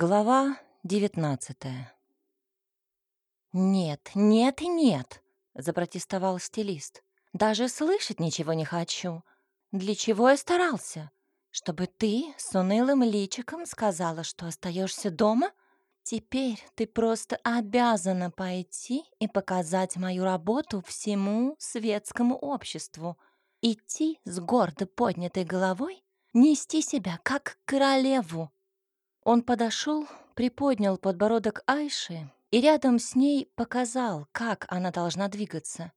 Глава девятнадцатая. «Нет, нет и нет», — запротестовал стилист. «Даже слышать ничего не хочу. Для чего я старался? Чтобы ты с унылым личиком сказала, что остаешься дома? Теперь ты просто обязана пойти и показать мою работу всему светскому обществу. Идти с гордо поднятой головой, нести себя как королеву, он подошел, приподнял подбородок Айши и рядом с ней показал, как она должна двигаться.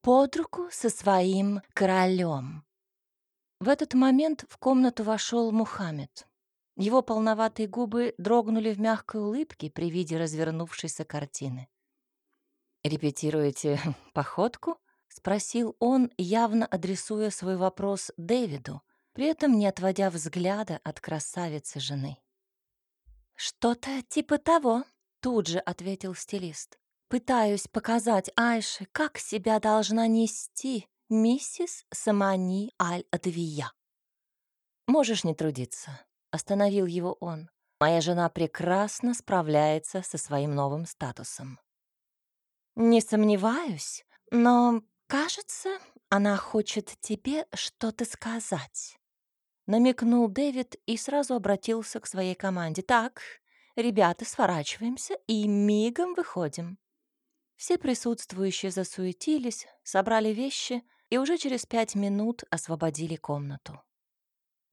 Под руку со своим королем. В этот момент в комнату вошел Мухаммед. Его полноватые губы дрогнули в мягкой улыбке при виде развернувшейся картины. «Репетируете походку?» — спросил он, явно адресуя свой вопрос Дэвиду, при этом не отводя взгляда от красавицы жены. «Что-то типа того», — тут же ответил стилист. «Пытаюсь показать Айше, как себя должна нести миссис Самани Аль-Адвия». «Можешь не трудиться», — остановил его он. «Моя жена прекрасно справляется со своим новым статусом». «Не сомневаюсь, но, кажется, она хочет тебе что-то сказать» намекнул Дэвид и сразу обратился к своей команде. «Так, ребята, сворачиваемся и мигом выходим». Все присутствующие засуетились, собрали вещи и уже через пять минут освободили комнату.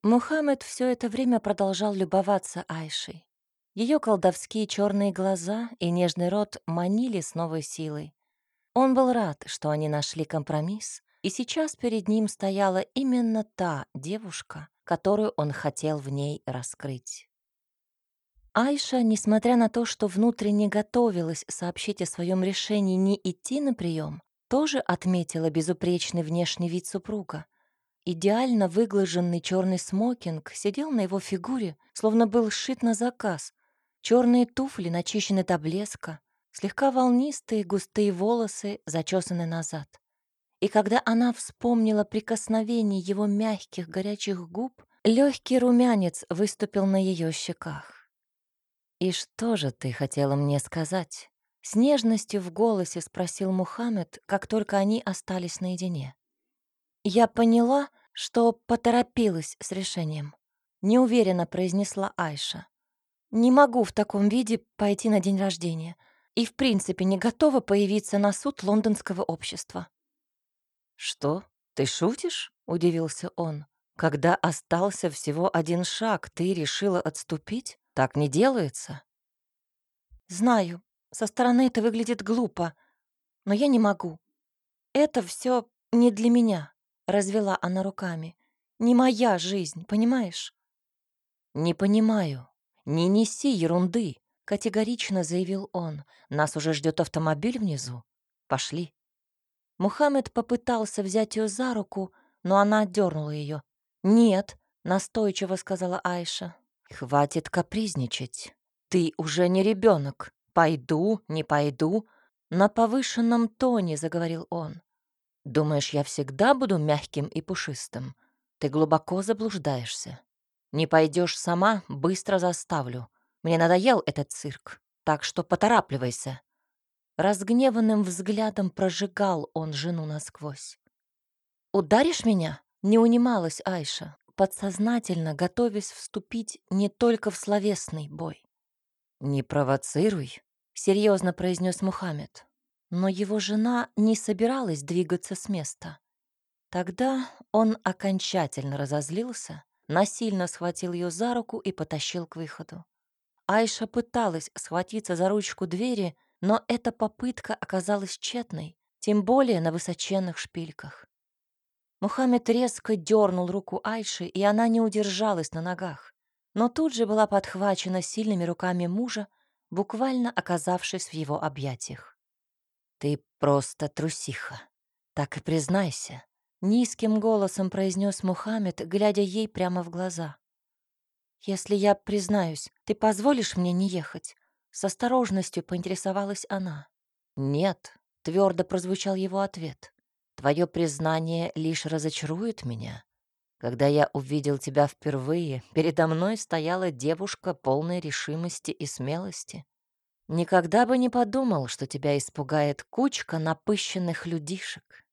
Мухаммед все это время продолжал любоваться Айшей. Ее колдовские черные глаза и нежный рот манили с новой силой. Он был рад, что они нашли компромисс, и сейчас перед ним стояла именно та девушка, которую он хотел в ней раскрыть. Айша, несмотря на то, что внутренне готовилась сообщить о своем решении не идти на прием, тоже отметила безупречный внешний вид супруга. Идеально выглаженный черный смокинг сидел на его фигуре, словно был сшит на заказ. Черные туфли начищены до блеска, слегка волнистые густые волосы зачесаны назад. И когда она вспомнила прикосновение его мягких горячих губ, легкий румянец выступил на ее щеках. «И что же ты хотела мне сказать?» С нежностью в голосе спросил Мухаммед, как только они остались наедине. «Я поняла, что поторопилась с решением», — неуверенно произнесла Айша. «Не могу в таком виде пойти на день рождения и, в принципе, не готова появиться на суд лондонского общества». «Что? Ты шутишь?» — удивился он. «Когда остался всего один шаг, ты решила отступить? Так не делается?» «Знаю, со стороны это выглядит глупо, но я не могу. Это все не для меня», — развела она руками. «Не моя жизнь, понимаешь?» «Не понимаю. Не неси ерунды», — категорично заявил он. «Нас уже ждет автомобиль внизу. Пошли». Мухаммед попытался взять ее за руку, но она отдернула ее. «Нет», — настойчиво сказала Айша. «Хватит капризничать. Ты уже не ребенок. Пойду, не пойду». На повышенном тоне заговорил он. «Думаешь, я всегда буду мягким и пушистым? Ты глубоко заблуждаешься. Не пойдешь сама, быстро заставлю. Мне надоел этот цирк, так что поторапливайся. Разгневанным взглядом прожигал он жену насквозь. «Ударишь меня?» — не унималась Айша, подсознательно готовясь вступить не только в словесный бой. «Не провоцируй», — серьезно произнес Мухаммед. Но его жена не собиралась двигаться с места. Тогда он окончательно разозлился, насильно схватил ее за руку и потащил к выходу. Айша пыталась схватиться за ручку двери, но эта попытка оказалась тщетной, тем более на высоченных шпильках. Мухаммед резко дернул руку Айши, и она не удержалась на ногах, но тут же была подхвачена сильными руками мужа, буквально оказавшись в его объятиях. «Ты просто трусиха, так и признайся», — низким голосом произнес Мухаммед, глядя ей прямо в глаза. «Если я признаюсь, ты позволишь мне не ехать?» С осторожностью поинтересовалась она. «Нет», — твердо прозвучал его ответ. «Твое признание лишь разочарует меня. Когда я увидел тебя впервые, передо мной стояла девушка полной решимости и смелости. Никогда бы не подумал, что тебя испугает кучка напыщенных людишек.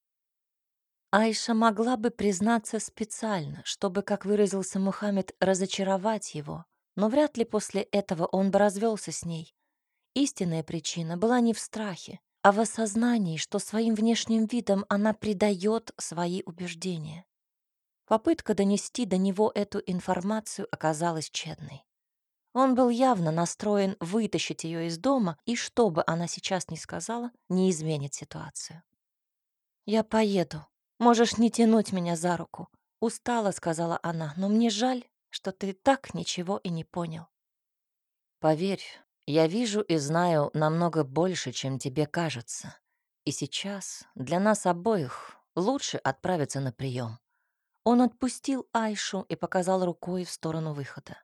Айша могла бы признаться специально, чтобы, как выразился Мухаммед, разочаровать его, но вряд ли после этого он бы развелся с ней. Истинная причина была не в страхе, а в осознании, что своим внешним видом она предает свои убеждения. Попытка донести до него эту информацию оказалась тщетной. Он был явно настроен вытащить ее из дома, и что бы она сейчас ни сказала, не изменит ситуацию. «Я поеду. Можешь не тянуть меня за руку», — устала, сказала она, «но мне жаль, что ты так ничего и не понял». «Поверь, я вижу и знаю намного больше, чем тебе кажется. И сейчас для нас обоих лучше отправиться на прием. Он отпустил Айшу и показал рукой в сторону выхода.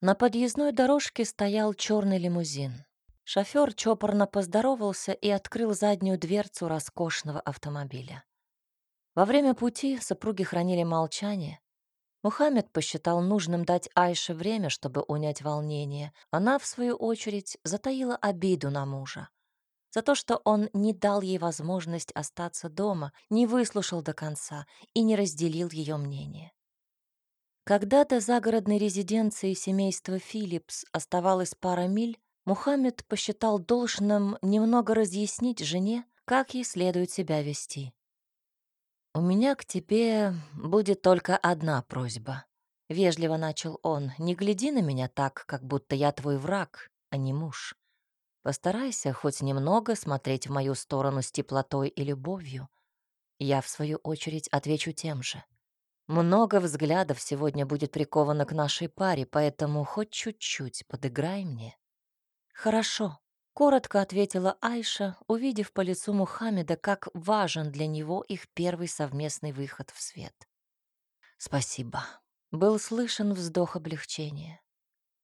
На подъездной дорожке стоял черный лимузин. Шофер чопорно поздоровался и открыл заднюю дверцу роскошного автомобиля. Во время пути супруги хранили молчание. Мухаммед посчитал нужным дать Айше время, чтобы унять волнение. Она, в свою очередь, затаила обиду на мужа за то, что он не дал ей возможность остаться дома, не выслушал до конца и не разделил ее мнение. Когда до загородной резиденции семейства Филлипс оставалось пара миль, Мухаммед посчитал должным немного разъяснить жене, как ей следует себя вести. «У меня к тебе будет только одна просьба», — вежливо начал он. «Не гляди на меня так, как будто я твой враг, а не муж. Постарайся хоть немного смотреть в мою сторону с теплотой и любовью. Я, в свою очередь, отвечу тем же. Много взглядов сегодня будет приковано к нашей паре, поэтому хоть чуть-чуть подыграй мне. Хорошо, коротко ответила Айша, увидев по лицу Мухаммеда, как важен для него их первый совместный выход в свет. Спасибо. Был слышен вздох облегчения.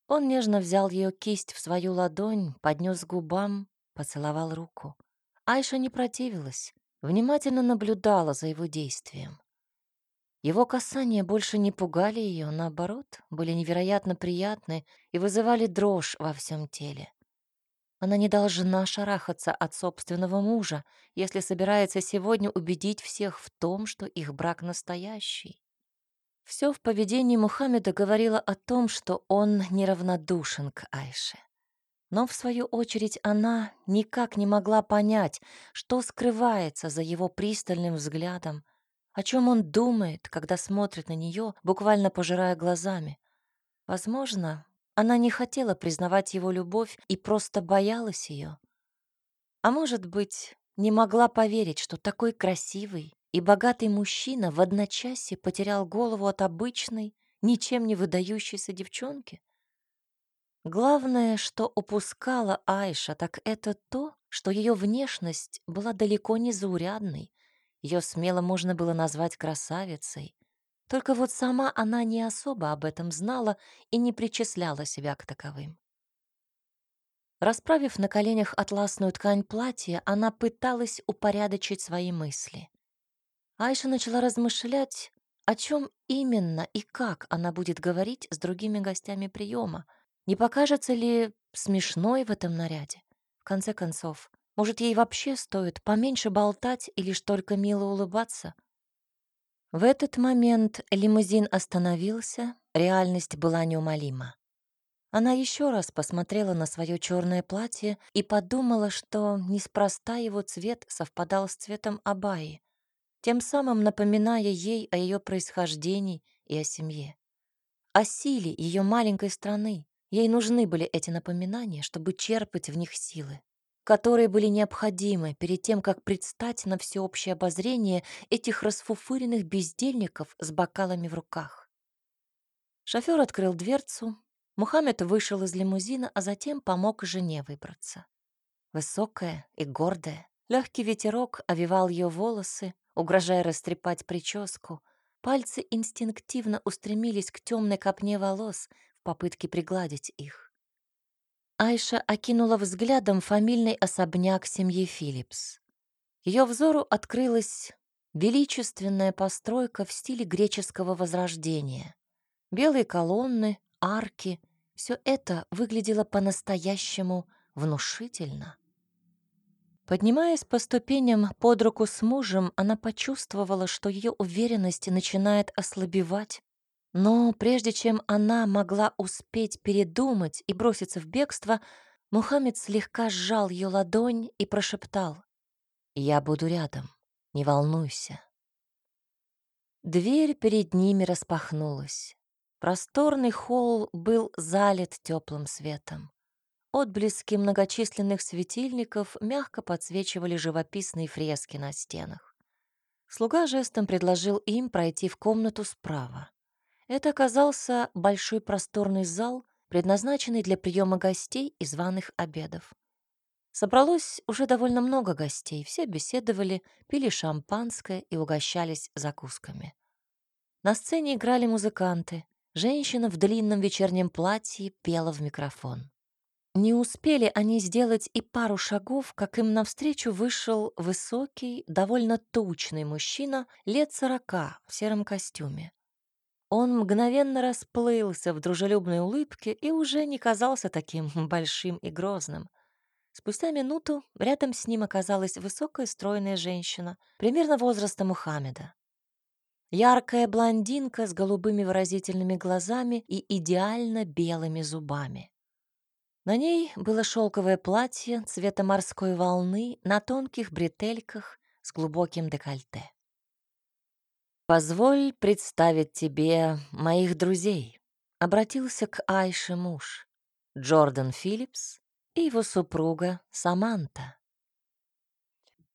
Он нежно взял ее кисть в свою ладонь, поднес к губам, поцеловал руку. Айша не противилась, внимательно наблюдала за его действием. Его касания больше не пугали ее, наоборот, были невероятно приятны и вызывали дрожь во всем теле. Она не должна шарахаться от собственного мужа, если собирается сегодня убедить всех в том, что их брак настоящий. Все в поведении Мухаммеда говорило о том, что он неравнодушен к Айше. Но, в свою очередь, она никак не могла понять, что скрывается за его пристальным взглядом, о чем он думает, когда смотрит на нее, буквально пожирая глазами. Возможно, она не хотела признавать его любовь и просто боялась ее. А может быть, не могла поверить, что такой красивый, и богатый мужчина в одночасье потерял голову от обычной, ничем не выдающейся девчонки? Главное, что упускала Айша, так это то, что ее внешность была далеко не заурядной. Ее смело можно было назвать красавицей. Только вот сама она не особо об этом знала и не причисляла себя к таковым. Расправив на коленях атласную ткань платья, она пыталась упорядочить свои мысли. Айша начала размышлять, о чем именно и как она будет говорить с другими гостями приема. Не покажется ли смешной в этом наряде? В конце концов, может, ей вообще стоит поменьше болтать и лишь только мило улыбаться? В этот момент лимузин остановился, реальность была неумолима. Она еще раз посмотрела на свое черное платье и подумала, что неспроста его цвет совпадал с цветом Абаи тем самым напоминая ей о ее происхождении и о семье. О силе ее маленькой страны. Ей нужны были эти напоминания, чтобы черпать в них силы, которые были необходимы перед тем, как предстать на всеобщее обозрение этих расфуфыренных бездельников с бокалами в руках. Шофер открыл дверцу, Мухаммед вышел из лимузина, а затем помог жене выбраться. Высокая и гордая, легкий ветерок овивал ее волосы, угрожая растрепать прическу. Пальцы инстинктивно устремились к темной копне волос в попытке пригладить их. Айша окинула взглядом фамильный особняк семьи Филлипс. Ее взору открылась Величественная постройка в стиле греческого возрождения. Белые колонны, арки — все это выглядело по-настоящему внушительно. Поднимаясь по ступеням под руку с мужем, она почувствовала, что ее уверенность начинает ослабевать. Но прежде чем она могла успеть передумать и броситься в бегство, Мухаммед слегка сжал ее ладонь и прошептал «Я буду рядом, не волнуйся». Дверь перед ними распахнулась. Просторный холл был залит теплым светом. Отблески многочисленных светильников мягко подсвечивали живописные фрески на стенах. Слуга жестом предложил им пройти в комнату справа. Это оказался большой просторный зал, предназначенный для приема гостей и званых обедов. Собралось уже довольно много гостей, все беседовали, пили шампанское и угощались закусками. На сцене играли музыканты. Женщина в длинном вечернем платье пела в микрофон. Не успели они сделать и пару шагов, как им навстречу вышел высокий, довольно тучный мужчина лет сорока в сером костюме. Он мгновенно расплылся в дружелюбной улыбке и уже не казался таким большим и грозным. Спустя минуту рядом с ним оказалась высокая стройная женщина, примерно возраста Мухаммеда. Яркая блондинка с голубыми выразительными глазами и идеально белыми зубами. На ней было шелковое платье цвета морской волны на тонких бретельках с глубоким декольте. «Позволь представить тебе моих друзей», — обратился к Айше муж, Джордан Филлипс и его супруга Саманта.